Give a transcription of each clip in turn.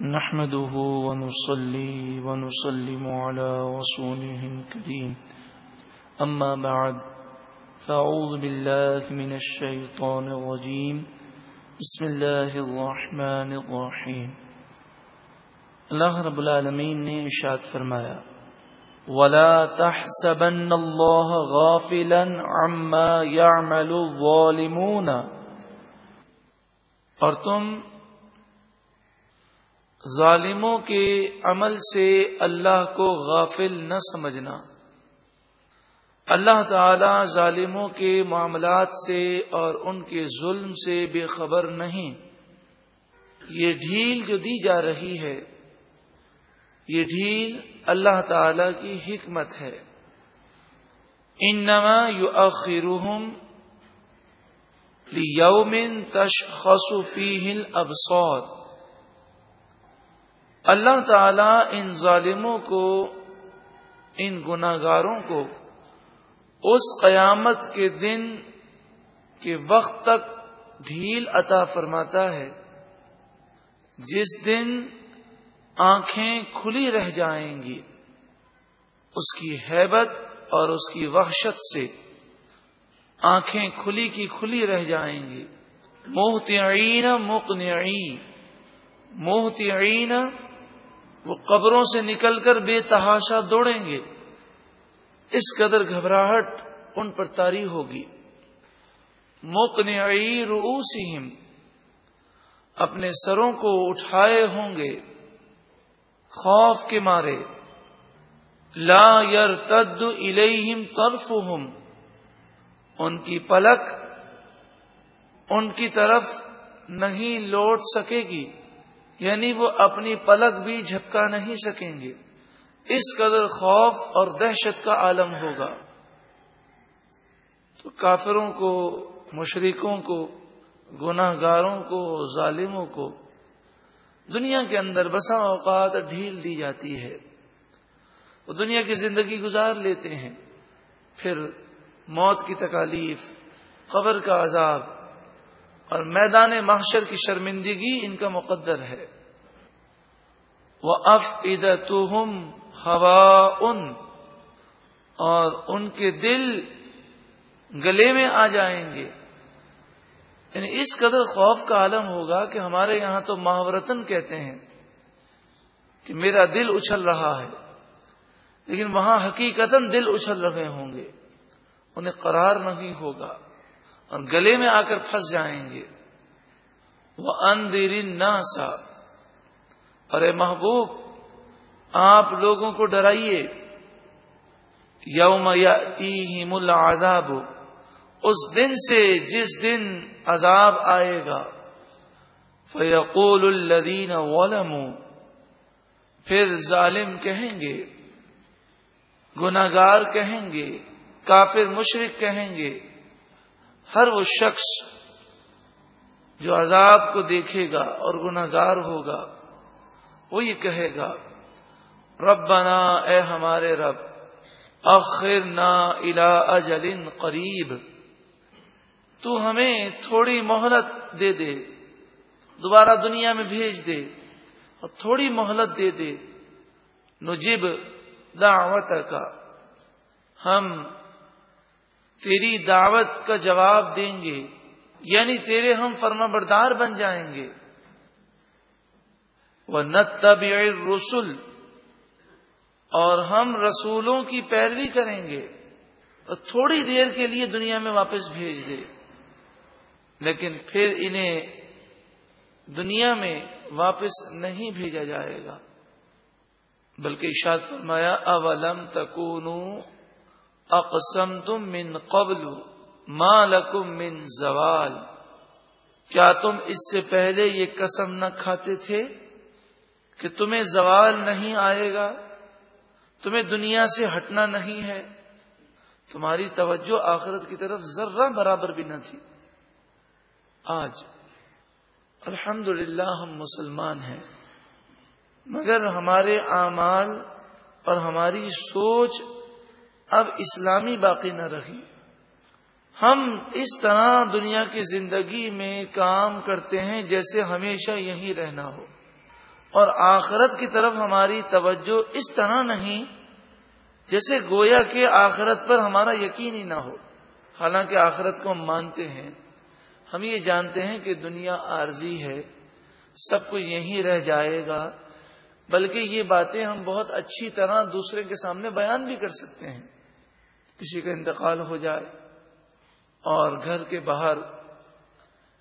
نحمده ونصلي ونسلم على رسوله الكريم. أما بعد، فأعوذ بالله من الشيطان الرجيم. بسم الله الرحمن الرحيم. اللہ رب العالمین نے ارشاد فرمایا، ولا تحسبن الله غافلا عما يعمل الظالمون۔ اور تم ظالموں کے عمل سے اللہ کو غافل نہ سمجھنا۔ اللہ تعالی ظالموں کے معاملات سے اور ان کے ظلم سے بے خبر نہیں۔ یہ ڈھیل جو دی جا رہی ہے، یہ ڈھیل اللہ تعالی کی حکمت ہے۔ انما یؤخرهم لیوم تشخص فیہ الابصار۔ اللہ تعالی ان ظالموں کو، ان گناگاروں کو اس قیامت کے دن کے وقت تک ڈھیل عطا فرماتا ہے، جس دن آنکھیں کھلی رہ جائیں گی، اس کی حیبت اور اس کی وحشت سے آنکھیں کھلی کی کھلی رہ جائیں گی۔ موہتعین مقنعین موہتعین وہ قبروں سے نکل کر بے تحاشا دوڑیں گے۔ اس قدر گھبراہٹ ان پر تاری ہوگی۔ موکنعی روسیم اپنے سروں کو اٹھائے ہوں گے۔ خوف کے مارے۔ لا یر تد الم ان کی پلک ان کی طرف نہیں لوٹ سکے گی۔ یعنی وہ اپنی پلک بھی جھپکا نہیں سکیں گے۔ اس قدر خوف اور دہشت کا عالم ہوگا۔ تو کافروں کو مشرقوں کو گناہ گاروں کو، ظالموں کو دنیا کے اندر بسا اوقات ڈھیل دی جاتی ہے۔ وہ دنیا کی زندگی گزار لیتے ہیں۔ پھر موت کی تکالیف، قبر کا عذاب اور میدان محشر کی شرمندگی ان کا مقدر ہے۔ وہ اف ادت ہوا ان اور ان کے دل گلے میں آ جائیں گے۔ یعنی اس قدر خوف کا عالم ہوگا کہ ہمارے یہاں تو مہاورتن کہتے ہیں کہ میرا دل اچھل رہا ہے، لیکن وہاں حقیقت دل اچھل رہے ہوں گے۔ انہیں قرار نہیں ہوگا۔ اور گلے میں آ کر پھنس جائیں گے۔ وہ اندر سا اور اے محبوب، آپ لوگوں کو ڈرائیے۔ یوم یا ملا اس دن سے جس دن عذاب آئے گا۔ فیقول الدین ولم پھر ظالم کہیں گے گناگار کہیں گے، کافر مشرق کہیں گے۔ ہر وہ شخص جو عذاب کو دیکھے گا اور گناگار ہوگا، وہ یہ کہے گا رب بنا اے ہمارے رب اخر نا الا اجل قریب۔ تو ہمیں تھوڑی مہلت دے دے، دوبارہ دنیا میں بھیج دے اور تھوڑی مہلت دے دے۔ نجب دعوت کا ہم تیری دعوت کا جواب دیں گے یعنی تیرے ہم فرما بردار بن جائیں گے۔ وہ نت رسول اور ہم رسولوں کی پیروی کریں گے۔ اور تھوڑی دیر کے لیے دنیا میں واپس بھیج دے۔ لیکن پھر انہیں دنیا میں واپس نہیں بھیجا جائے گا۔ بلکہ اشاد فرمایا، اولم تکون اقسم تم من قبل ماں لکم من زوال کیا تم اس سے پہلے یہ قسم نہ کھاتے تھے کہ تمہیں زوال نہیں آئے گا؟ تمہیں دنیا سے ہٹنا نہیں ہے۔ تمہاری توجہ آخرت کی طرف ذرہ برابر بھی نہ تھی۔ آج الحمد ہم مسلمان ہیں، مگر ہمارے اعمال اور ہماری سوچ اب اسلامی باقی نہ رہی۔ ہم اس طرح دنیا کی زندگی میں کام کرتے ہیں جیسے ہمیشہ یہی رہنا ہو۔ اور آخرت کی طرف ہماری توجہ اس طرح نہیں جیسے گویا کہ آخرت پر ہمارا یقین ہی نہ ہو۔ حالانکہ آخرت کو ہم مانتے ہیں۔ ہم یہ جانتے ہیں کہ دنیا عارضی ہے۔ سب کو یہیں رہ جائے گا۔ بلکہ یہ باتیں ہم بہت اچھی طرح دوسرے کے سامنے بیان بھی کر سکتے ہیں۔ کسی کا انتقال ہو جائے اور گھر کے باہر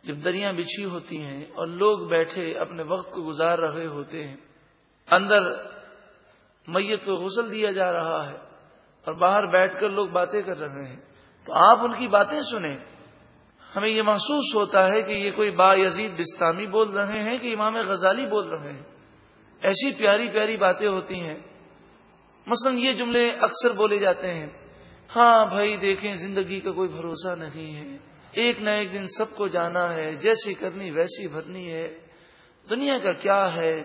جب دریاں بچھی ہوتی ہیں اور لوگ بیٹھے اپنے وقت کو گزار رہے ہوتے ہیں، اندر میت کو غسل دیا جا رہا ہے اور باہر بیٹھ کر لوگ باتیں کر رہے ہیں۔ تو آپ ان کی باتیں سنیں۔ ہمیں یہ محسوس ہوتا ہے کہ یہ کوئی با یزید بستانی بول رہے ہیں کہ امام غزالی بول رہے ہیں۔ ایسی پیاری پیاری باتیں ہوتی ہیں۔ مثلا یہ جملے اکثر بولے جاتے ہیں۔ ہاں بھائی دیکھیں، زندگی کا کوئی بھروسہ نہیں ہے۔ ایک نہ ایک دن سب کو جانا ہے، جیسی کرنی ویسی بھرنی ہے۔ دنیا کا کیا ہے؟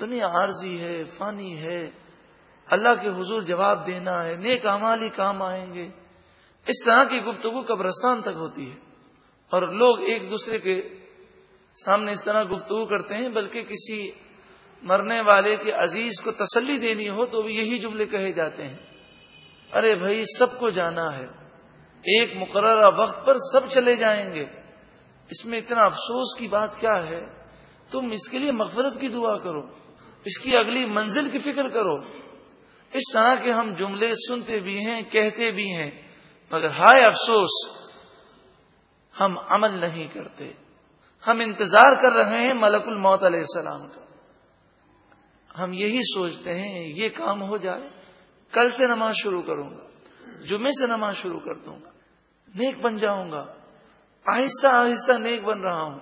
دنیا عارضی ہے، فانی ہے۔ اللہ کے حضور جواب دینا ہے، نیک امال ہی کام آئیں گے۔ اس طرح کی گفتگو قبرستان تک ہوتی ہے۔ اور لوگ ایک دوسرے کے سامنے اس طرح گفتگو کرتے ہیں، بلکہ کسی مرنے والے کے عزیز کو تسلی دینی ہو تو یہی جملے کہے جاتے ہیں۔ ارے بھائی، سب کو جانا ہے۔ ایک مقررہ وقت پر سب چلے جائیں گے۔ اس میں اتنا افسوس کی بات کیا ہے؟ تم اس کے لیے مغفرت کی دعا کرو۔ اس کی اگلی منزل کی فکر کرو۔ اس طرح کے ہم جملے سنتے بھی ہیں، کہتے بھی ہیں، مگر ہائے افسوس، ہم عمل نہیں کرتے۔ ہم انتظار کر رہے ہیں ملک الموت علیہ السلام کا۔ ہم یہی سوچتے ہیں، یہ کام ہو جائے۔ کل سے نماز شروع کروں گا، جمعے سے نماز شروع کر دوں گا، نیک بن جاؤں گا۔ آہستہ آہستہ نیک بن رہا ہوں۔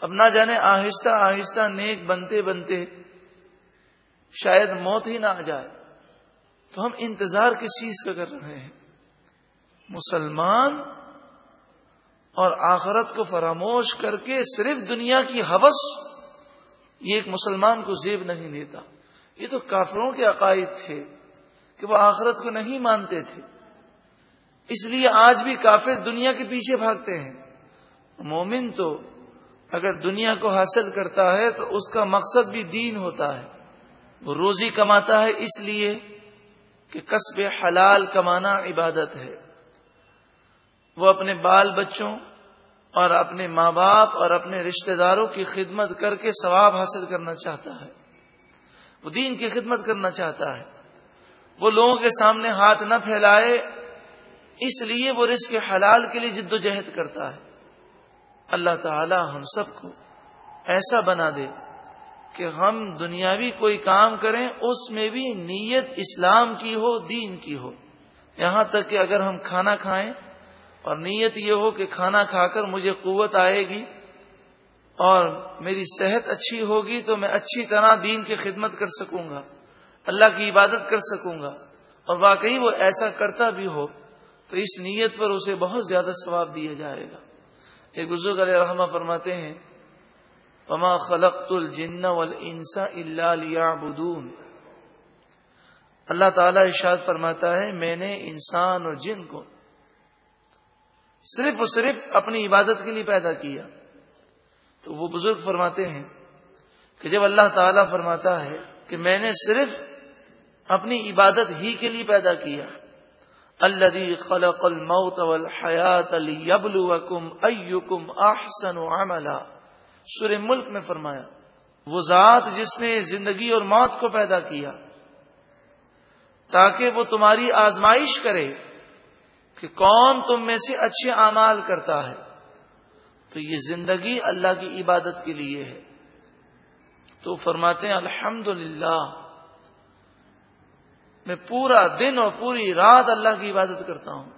اب نہ جانے آہستہ آہستہ نیک بنتے بنتے شاید موت ہی نہ آ جائے۔ تو ہم انتظار کس چیز کا کر رہے ہیں؟ مسلمان اور آخرت کو فراموش کر کے صرف دنیا کی حوث یہ ایک مسلمان کو زیب نہیں دیتا۔ یہ تو کافروں کے عقائد تھے۔ کہ وہ آخرت کو نہیں مانتے تھے۔ اس لیے آج بھی کافر دنیا کے پیچھے بھاگتے ہیں۔ مومن تو اگر دنیا کو حاصل کرتا ہے تو اس کا مقصد بھی دین ہوتا ہے۔ وہ روزی کماتا ہے اس لیے کہ قصب حلال کمانا عبادت ہے۔ وہ اپنے بال بچوں اور اپنے ماں باپ اور اپنے رشتہ داروں کی خدمت کر کے ثواب حاصل کرنا چاہتا ہے۔ وہ دین کی خدمت کرنا چاہتا ہے۔ وہ لوگوں کے سامنے ہاتھ نہ پھیلائے، اس لیے وہ رزق حلال کے لیے جد و جہد کرتا ہے۔ اللہ تعالی ہم سب کو ایسا بنا دے کہ ہم دنیاوی کوئی کام کریں، اس میں بھی نیت اسلام کی ہو، دین کی ہو۔ یہاں تک کہ اگر ہم کھانا کھائیں اور نیت یہ ہو کہ کھانا کھا کر مجھے قوت آئے گی اور میری صحت اچھی ہوگی تو میں اچھی طرح دین کی خدمت کر سکوں گا۔ اللہ کی عبادت کر سکوں گا اور واقعی وہ ایسا کرتا بھی ہو تو اس نیت پر اسے بہت زیادہ ثواب دیا جائے گا۔ ایک بزرگ علیہ رحمہ فرماتے ہیں پما خلق الجن انسا اللہ بدون اللہ تعالی ارشاد فرماتا ہے، میں نے انسان اور جن کو صرف اور صرف اپنی عبادت کے لیے پیدا کیا تو وہ بزرگ فرماتے ہیں کہ جب اللہ تعالی فرماتا ہے کہ میں نے صرف اپنی عبادت ہی کے لیے پیدا کیا۔ اللہ خلق الموت والحیات لیبلوکم ایکم احسن عملا۔ سر ملک میں فرمایا، وہ ذات جس نے زندگی اور موت کو پیدا کیا، تاکہ وہ تمہاری آزمائش کرے کہ کون تم میں سے اچھے اعمال کرتا ہے۔ تو یہ زندگی اللہ کی عبادت کے لیے ہے۔ تو فرماتے ہیں الحمد میں پورا دن اور پوری رات اللہ کی عبادت کرتا ہوں۔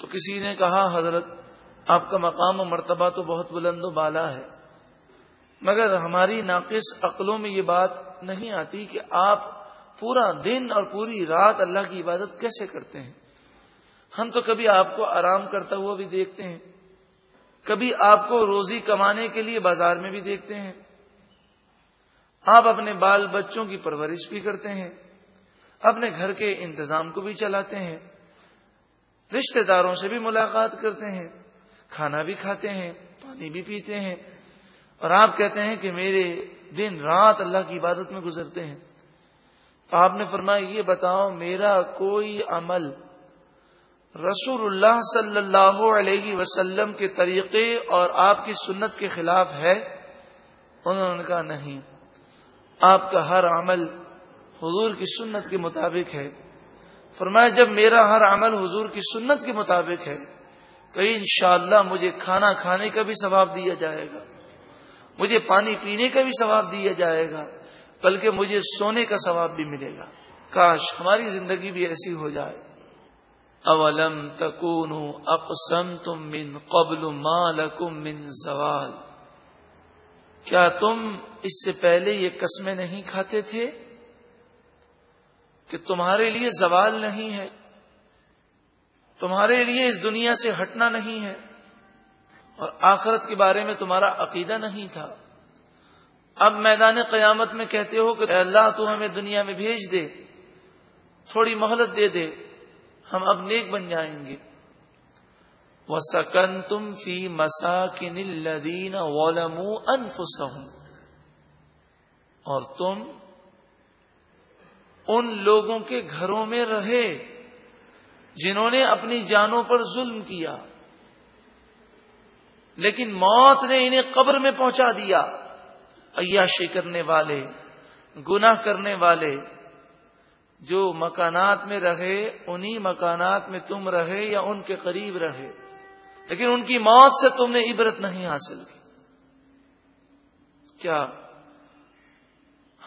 تو کسی نے کہا، حضرت، آپ کا مقام و مرتبہ تو بہت بلند و بالا ہے، مگر ہماری ناقص عقلوں میں یہ بات نہیں آتی کہ آپ پورا دن اور پوری رات اللہ کی عبادت کیسے کرتے ہیں۔ ہم تو کبھی آپ کو آرام کرتا ہوا بھی دیکھتے ہیں، کبھی آپ کو روزی کمانے کے لیے بازار میں بھی دیکھتے ہیں۔ آپ اپنے بال بچوں کی پرورش بھی کرتے ہیں۔ اپنے گھر کے انتظام کو بھی چلاتے ہیں، رشتہ داروں سے بھی ملاقات کرتے ہیں، کھانا بھی کھاتے ہیں، پانی بھی پیتے ہیں۔ اور آپ کہتے ہیں کہ میرے دن رات اللہ کی عبادت میں گزرتے ہیں۔ آپ نے فرمایا، یہ بتاؤ، میرا کوئی عمل رسول اللہ صلی اللہ علیہ وسلم کے طریقے اور آپ کی سنت کے خلاف ہے؟ انہوں نے کہا، نہیں۔ آپ کا ہر عمل حضور کی سنت کے مطابق ہے۔ فرمایا، جب میرا ہر عمل حضور کی سنت کے مطابق ہے، تو انشاءاللہ مجھے کھانا کھانے کا بھی ثواب دیا جائے گا۔ مجھے پانی پینے کا بھی ثواب دیا جائے گا، بلکہ مجھے سونے کا ثواب بھی ملے گا۔ کاش ہماری زندگی بھی ایسی ہو جائے۔ اولم تکون اقسم تم من قبل مالکم من زوال۔ کیا تم اس سے پہلے یہ قسمیں نہیں کھاتے تھے؟ کہ تمہارے لیے زوال نہیں ہے، تمہارے لیے اس دنیا سے ہٹنا نہیں ہے، اور آخرت کے بارے میں تمہارا عقیدہ نہیں تھا۔ اب میدان قیامت میں کہتے ہو کہ اللہ تو ہمیں دنیا میں بھیج دے، تھوڑی مہلت دے دے، ہم اب نیک بن جائیں گے۔ وہ سکن تم فی مساکن الدین ولم اور تم ان لوگوں کے گھروں میں رہے جنہوں نے اپنی جانوں پر ظلم کیا لیکن موت نے انہیں قبر میں پہنچا دیا۔ عیاشی کرنے والے، گناہ کرنے والے، جو مکانات میں رہے، انہی مکانات میں تم رہے یا ان کے قریب رہے۔ لیکن ان کی موت سے تم نے عبرت نہیں حاصل کی۔ کیا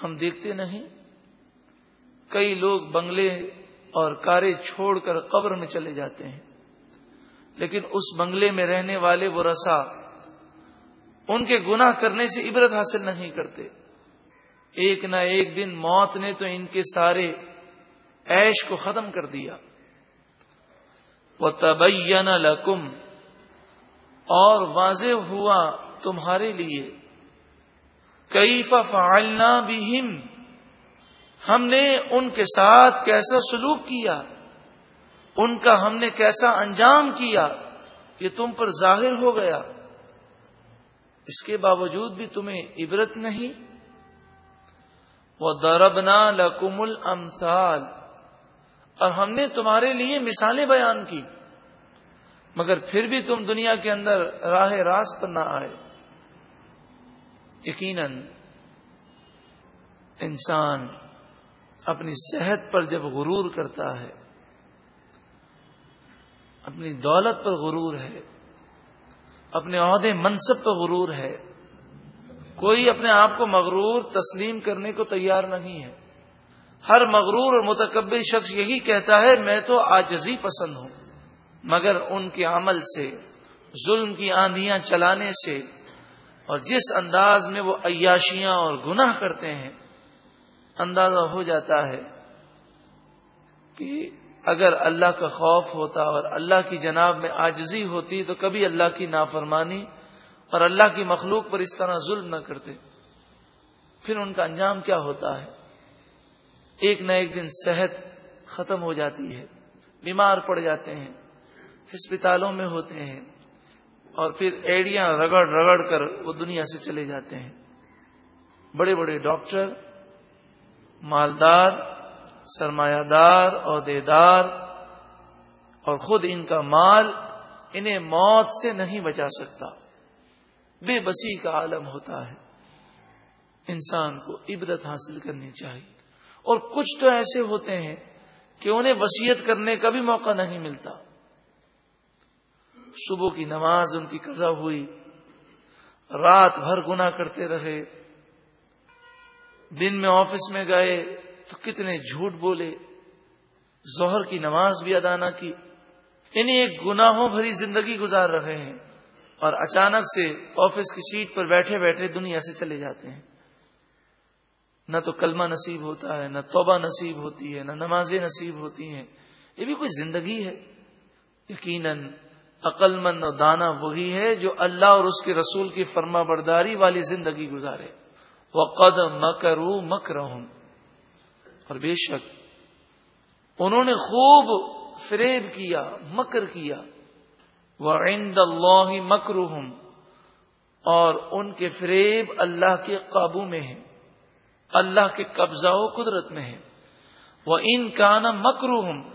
ہم دیکھتے نہیں؟ کئی لوگ بنگلے اور کارے چھوڑ کر قبر میں چلے جاتے ہیں۔ لیکن اس بنگلے میں رہنے والے وہ رسا، ان کے گناہ کرنے سے عبرت حاصل نہیں کرتے۔ ایک نہ ایک دن موت نے تو ان کے سارے ایش کو ختم کر دیا۔ وہ تبین لکم اور واضح ہوا تمہارے لیے۔ کئی فعلنا بہم ہم نے ان کے ساتھ کیسا سلوک کیا؟ ان کا ہم نے کیسا انجام کیا؟ یہ تم پر ظاہر ہو گیا۔ اس کے باوجود بھی تمہیں عبرت نہیں۔ وہ دربنا لکم الامثال اور ہم نے تمہارے لیے مثالیں بیان کی۔ مگر پھر بھی تم دنیا کے اندر راہ راست پر نہ آئے۔ یقیناً انسان اپنی صحت پر جب غرور کرتا ہے، اپنی دولت پر غرور ہے، اپنے عہدے منصب پر غرور ہے، کوئی اپنے آپ کو مغرور تسلیم کرنے کو تیار نہیں ہے۔ ہر مغرور اور متکبر شخص یہی کہتا ہے، میں تو آجزی پسند ہوں، مگر ان کے عمل سے، ظلم کی آندیاں چلانے سے، اور جس انداز میں وہ عیاشیاں اور گناہ کرتے ہیں اندازہ ہو جاتا ہے کہ اگر اللہ کا خوف ہوتا اور اللہ کی جناب میں آجزی ہوتی تو کبھی اللہ کی نافرمانی اور اللہ کی مخلوق پر اس طرح ظلم نہ کرتے۔ پھر ان کا انجام کیا ہوتا ہے؟ ایک نہ ایک دن صحت ختم ہو جاتی ہے، بیمار پڑ جاتے ہیں، ہسپتالوں میں ہوتے ہیں اور پھر ایڑیاں رگڑ رگڑ کر وہ دنیا سے چلے جاتے ہیں۔ بڑے بڑے ڈاکٹر مالدار سرمایہ دار عہدے دار اور خود ان کا مال انہیں موت سے نہیں بچا سکتا۔ بے بسی کا عالم ہوتا ہے۔ انسان کو عبرت حاصل کرنی چاہیے۔ اور کچھ تو ایسے ہوتے ہیں کہ انہیں وسیعت کرنے کا بھی موقع نہیں ملتا۔ صبح کی نماز ان کی قضا ہوئی۔ رات بھر گنا کرتے رہے۔ دن میں آفس میں گئے تو کتنے جھوٹ بولے، ظہر کی نماز بھی ادا نہ کی۔ انہیں ایک گناہوں بھری زندگی گزار رہے ہیں اور اچانک سے آفس کی سیٹ پر بیٹھے بیٹھے دنیا سے چلے جاتے ہیں۔ نہ تو کلمہ نصیب ہوتا ہے، نہ توبہ نصیب ہوتی ہے، نہ نمازیں نصیب ہوتی ہیں۔ یہ بھی کوئی زندگی ہے۔ یقیناً عقل مند اور دانا وہی ہے جو اللہ اور اس کے رسول کی فرما برداری والی زندگی گزارے۔ وہ مکرو مکر اور بے شک، انہوں نے خوب فریب کیا، مکر کیا۔ وہ عند اللہ مکر اور ان کے فریب اللہ کے قابو میں ہے اللہ کے قبضہ و قدرت میں ہے وہ ان کا نا مکروہم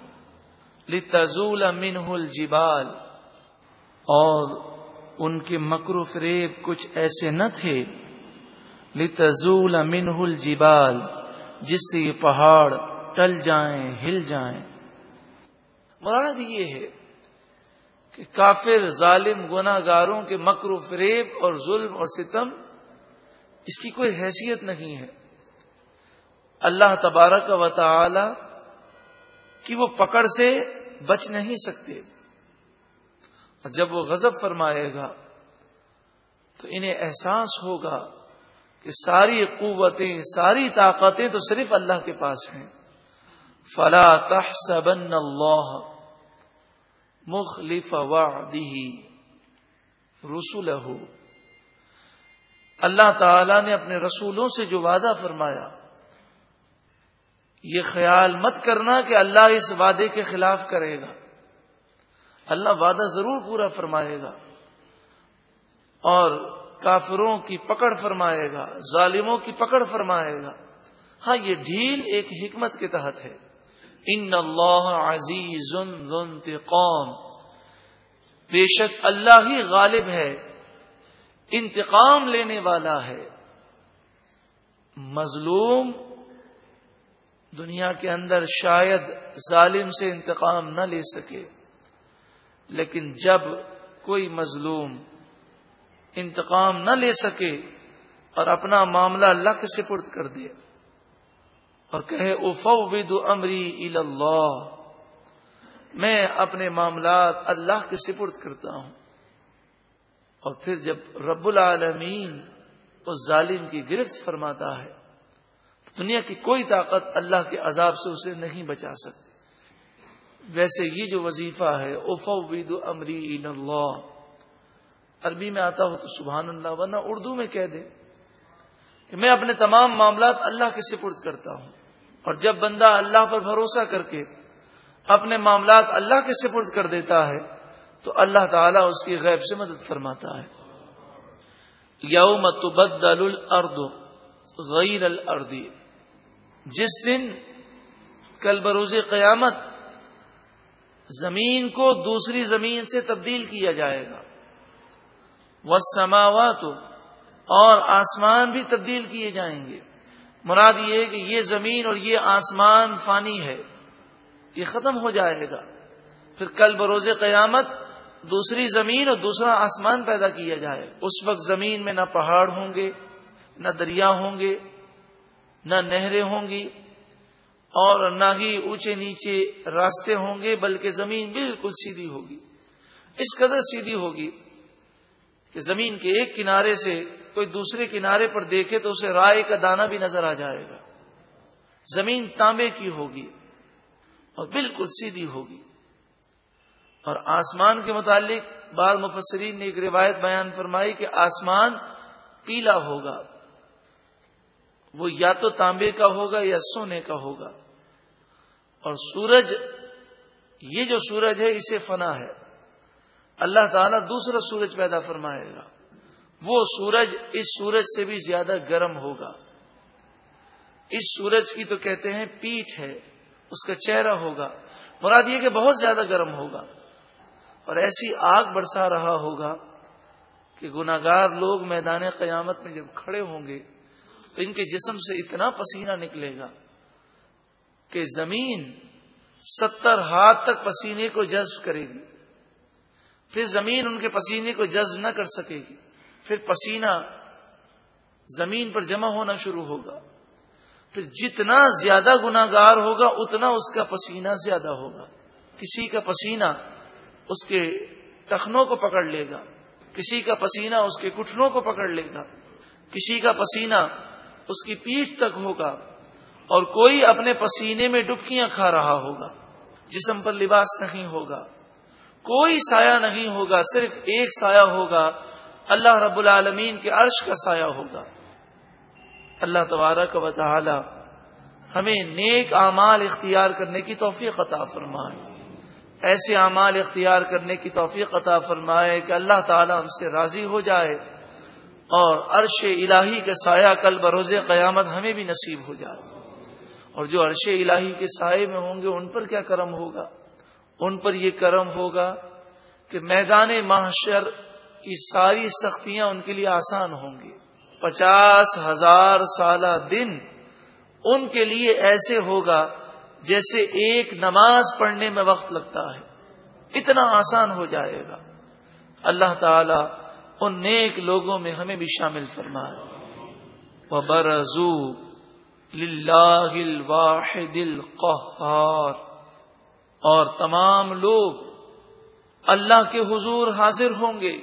لتزول منہ الجبال۔ اور ان کے مکرو فریب کچھ ایسے نہ تھے لتزول منہ الجبال، جس سے یہ پہاڑ ٹل جائیں، ہل جائیں۔ مراد جی، یہ ہے کہ کافر، ظالم گناہ گاروں کے مکر و فریب اور ظلم اور ستم، اس کی کوئی حیثیت نہیں ہے۔ اللہ تبارک و تعالی کی وہ پکڑ سے بچ نہیں سکتے۔ اور جب وہ غضب فرمائے گا، تو انہیں احساس ہوگا کہ ساری قوتیں، ساری طاقتیں تو صرف اللہ کے پاس ہیں۔ فلا تحسبن اللہ مخلف وعده رسوله اللہ تعالی نے اپنے رسولوں سے جو وعدہ فرمایا، یہ خیال مت کرنا کہ اللہ اس وعدے کے خلاف کرے گا۔ اللہ وعدہ ضرور پورا فرمائے گا۔ اور کافروں کی پکڑ فرمائے گا، ظالموں کی پکڑ فرمائے گا۔ ہاں یہ ڈھیل ایک حکمت کے تحت ہے۔ ان اللہ عزیز انتقام۔ بے شک اللہ ہی غالب ہے، انتقام لینے والا ہے۔ مظلوم دنیا کے اندر شاید ظالم سے انتقام نہ لے سکے، لیکن جب کوئی مظلوم انتقام نہ لے سکے اور اپنا معاملہ اللہ کے سپرد کر دے اور کہے، افوض امری اللہ میں اپنے معاملات اللہ کے سپرد کرتا ہوں۔ اور پھر جب رب العالمین اس ظالم کی گرفت فرماتا ہے، دنیا کی کوئی طاقت اللہ کے عذاب سے اسے نہیں بچا سکتی۔ ویسے یہ جو وظیفہ ہے افوید امری اللہ عربی میں آتا ہو تو سبحان اللہ، ورنہ اردو میں کہہ دے کہ میں اپنے تمام معاملات اللہ کے سپرد کرتا ہوں۔ اور جب بندہ اللہ پر بھروسہ کر کے اپنے معاملات اللہ کے سپرد کر دیتا ہے، تو اللہ تعالیٰ اس کی غیب سے مدد فرماتا ہے۔ یوم تبدل الارض غیر الردی جس دن کل بروز قیامت زمین کو دوسری زمین سے تبدیل کیا جائے گا۔ وہ اور آسمان بھی تبدیل کیے جائیں گے۔ مراد یہ کہ یہ زمین اور یہ آسمان فانی ہے۔ یہ ختم ہو جائے گا۔ پھر کل بروز قیامت دوسری زمین اور دوسرا آسمان پیدا کیا جائے۔ اس وقت زمین میں نہ پہاڑ ہوں گے، نہ دریا ہوں گے، نہ نہریں ہوں گی، اور نہ ہی اونچے نیچے راستے ہوں گے، بلکہ زمین بالکل سیدھی ہوگی۔ اس قدر سیدھی ہوگی کہ زمین کے ایک کنارے سے کوئی دوسرے کنارے پر دیکھے تو اسے رائے کا دانہ بھی نظر آ جائے گا۔ زمین تانبے کی ہوگی اور بالکل سیدھی ہوگی۔ اور آسمان کے متعلق بعض مفسرین نے ایک روایت بیان فرمائی کہ آسمان پیلا ہوگا۔ وہ یا تو تانبے کا ہوگا یا سونے کا ہوگا۔ اور سورج، یہ جو سورج ہے، اسے فنا ہے۔ اللہ تعالیٰ دوسرا سورج پیدا فرمائے گا۔ وہ سورج اس سورج سے بھی زیادہ گرم ہوگا۔ اس سورج کی تو کہتے ہیں پیٹ ہے، اس کا چہرہ ہوگا۔ مراد یہ کہ بہت زیادہ گرم ہوگا۔ اور ایسی آگ برسا رہا ہوگا کہ گناگار لوگ میدان قیامت میں جب کھڑے ہوں گے، تو ان کے جسم سے اتنا پسینہ نکلے گا کہ زمین ستر ہاتھ تک پسینے کو جذب کرے گی۔ پھر زمین ان کے پسینے کو جذب نہ کر سکے گی۔ پھر پسینہ زمین پر جمع ہونا شروع ہوگا۔ پھر جتنا زیادہ گناگار ہوگا، اتنا اس کا پسینہ زیادہ ہوگا۔ کسی کا پسینہ اس کے ٹخنوں کو پکڑ لے گا۔ کسی کا پسینہ اس کے کٹنوں کو پکڑ لے گا۔ کسی کا پسینہ اس کی پیٹھ تک ہوگا اور کوئی اپنے پسینے میں ڈبکیاں کھا رہا ہوگا۔ جسم پر لباس نہیں ہوگا۔ کوئی سایہ نہیں ہوگا، صرف ایک سایہ ہوگا۔ اللہ رب العالمین کے عرش کا سایہ ہوگا۔ اللہ تبارک و تعالی ہمیں نیک اعمال اختیار کرنے کی توفیق عطا فرمائے۔ ایسے اعمال اختیار کرنے کی توفیق عطا فرمائے کہ اللہ تعالی ہم سے راضی ہو جائے اور عرش الہی کے سایہ کل بروز قیامت ہمیں بھی نصیب ہو جائے۔ اور جو عرش الہی کے سائے میں ہوں گے، ان پر کیا کرم ہوگا؟ ان پر یہ کرم ہوگا کہ میدان محشر کی ساری سختیاں ان کے لیے آسان ہوں گی۔ پچاس ہزار سالہ دن ان کے لیے ایسے ہوگا جیسے ایک نماز پڑھنے میں وقت لگتا ہے۔ اتنا آسان ہو جائے گا۔ اللہ تعالی ان نیک لوگوں میں ہمیں بھی شامل فرمائے۔ وہ برضو الواحد القہار اور تمام لوگ اللہ کے حضور حاضر ہوں گے۔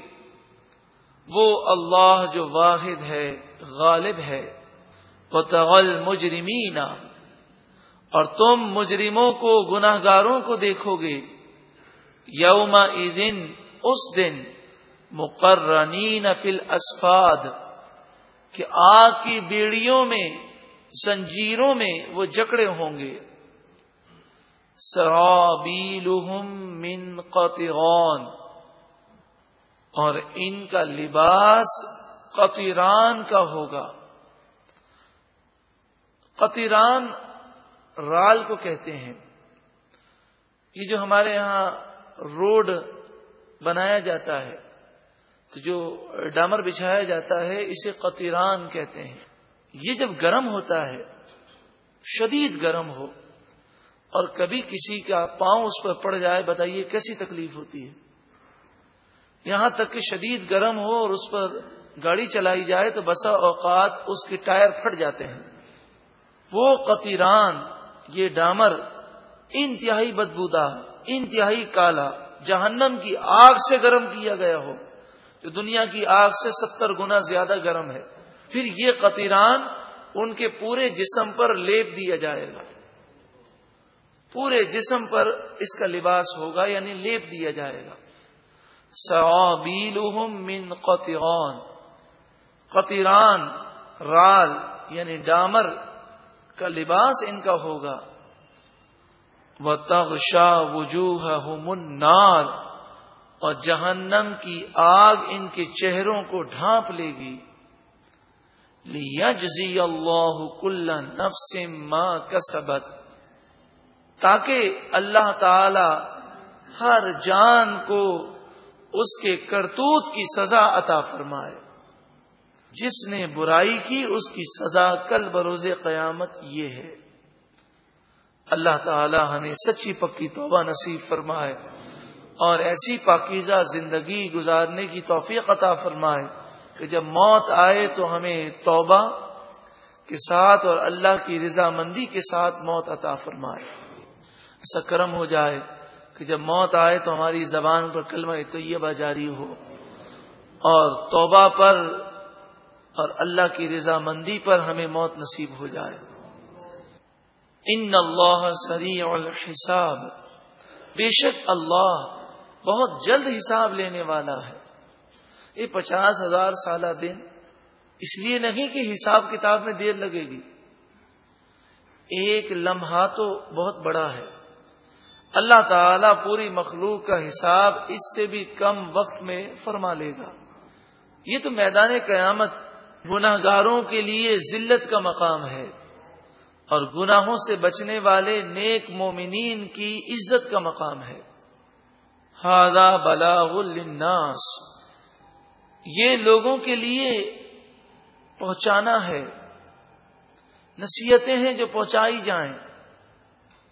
وہ اللہ جو واحد ہے، غالب ہے۔ وہ تغل مجرمین اور تم مجرموں کو گناہ گاروں کو دیکھو گے۔ یوم دن اس دن مقررین فل اسفاد کہ آگ کی بیڑیوں میں، زنجیروں میں وہ جکڑے ہوں گے۔ سرابیلہم من قطران۔ اور ان کا لباس قطران کا ہوگا۔ قطران رال کو کہتے ہیں۔ یہ جو ہمارے یہاں روڈ بنایا جاتا ہے، تو جو ڈامر بچھایا جاتا ہے، اسے قطران کہتے ہیں۔ یہ جب گرم ہوتا ہے، شدید گرم ہو اور کبھی کسی کا پاؤں اس پر پڑ جائے، بتائیے کیسی تکلیف ہوتی ہے؟ یہاں تک کہ شدید گرم ہو اور اس پر گاڑی چلائی جائے تو بسا اوقات اس کے ٹائر پھٹ جاتے ہیں۔ وہ قطیران، یہ ڈامر، انتہائی بدبودا انتہائی کالا، جہنم کی آگ سے گرم کیا گیا ہو، جو دنیا کی آگ سے ستر گنا زیادہ گرم ہے۔ پھر یہ قطیران ان کے پورے جسم پر لیپ دیا جائے گا۔ پورے جسم پر اس کا لباس ہوگا یعنی لیپ دیا جائے گا۔ سعابیلہم من قطران۔ قطران، رال یعنی ڈامر کا لباس ان کا ہوگا۔ وہ تغشا وجوہ النار۔ اور جہنم کی آگ ان کے چہروں کو ڈھانپ لے گی۔ لیجزی اللہ کل نفس ما کسبت تاکہ اللہ تعالی ہر جان کو اس کے کرتوت کی سزا عطا فرمائے۔ جس نے برائی کی، اس کی سزا کل بروز قیامت یہ ہے۔ اللہ تعالی ہمیں سچی پکی توبہ نصیب فرمائے اور ایسی پاکیزہ زندگی گزارنے کی توفیق عطا فرمائے کہ جب موت آئے تو ہمیں توبہ کے ساتھ اور اللہ کی رضامندی کے ساتھ موت عطا فرمائے۔ ایسا کرم ہو جائے کہ جب موت آئے تو ہماری زبان پر کلمہ طیبہ جاری ہو اور توبہ پر اور اللہ کی رضامندی پر ہمیں موت نصیب ہو جائے۔ ان اللہ سریع الحساب۔ بے شک اللہ بہت جلد حساب لینے والا ہے۔ یہ پچاس ہزار سالہ دن اس لیے نہیں کہ حساب کتاب میں دیر لگے گی۔ ایک لمحہ تو بہت بڑا ہے۔ اللہ تعالی پوری مخلوق کا حساب اس سے بھی کم وقت میں فرما لے گا۔ یہ تو میدان قیامت گناہ گاروں کے لیے ذلت کا مقام ہے اور گناہوں سے بچنے والے نیک مومنین کی عزت کا مقام ہے۔ ہادا بلاغ الناس یہ لوگوں کے لیے پہنچانا ہے۔ نصیحتیں ہیں جو پہنچائی جائیں۔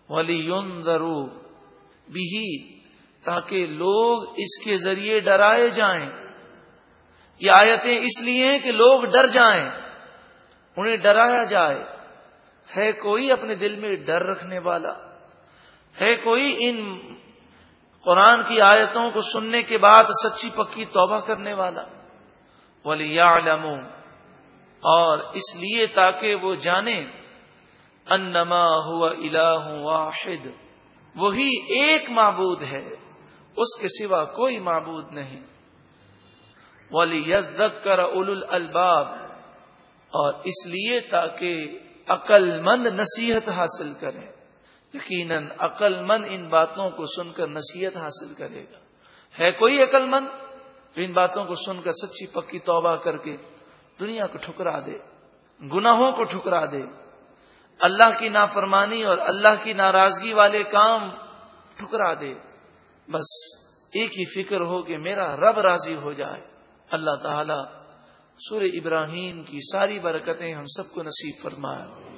ولی ضرور بھی تاکہ لوگ اس کے ذریعے ڈرائے جائیں۔ یہ آیتیں اس لیے کہ لوگ ڈر جائیں، انہیں ڈرایا جائے۔ ہے کوئی اپنے دل میں ڈر رکھنے والا؟ ہے کوئی ان قرآن کی آیتوں کو سننے کے بعد سچی پکی توبہ کرنے والا؟ ولی اور اس لیے تاکہ وہ جانے انما ہوا الہ واحد۔ وہی ایک معبود ہے، اس کے سوا کوئی معبود نہیں۔ ولی یزد کر اول الباب اور اس لیے تاکہ عقل مند نصیحت حاصل کرے یقیناً عقل مند ان باتوں کو سن کر نصیحت حاصل کرے گا۔ ہے کوئی عقل مند ان باتوں کو سن کر سچی پکی توبہ کر کے دنیا کو ٹھکرا دے، گناہوں کو ٹھکرا دے۔ اللہ کی نافرمانی اور اللہ کی ناراضگی والے کام ٹھکرا دے۔ بس ایک ہی فکر ہو کہ میرا رب راضی ہو جائے۔ اللہ تعالی سور ابراہیم کی ساری برکتیں ہم سب کو نصیب فرمائے۔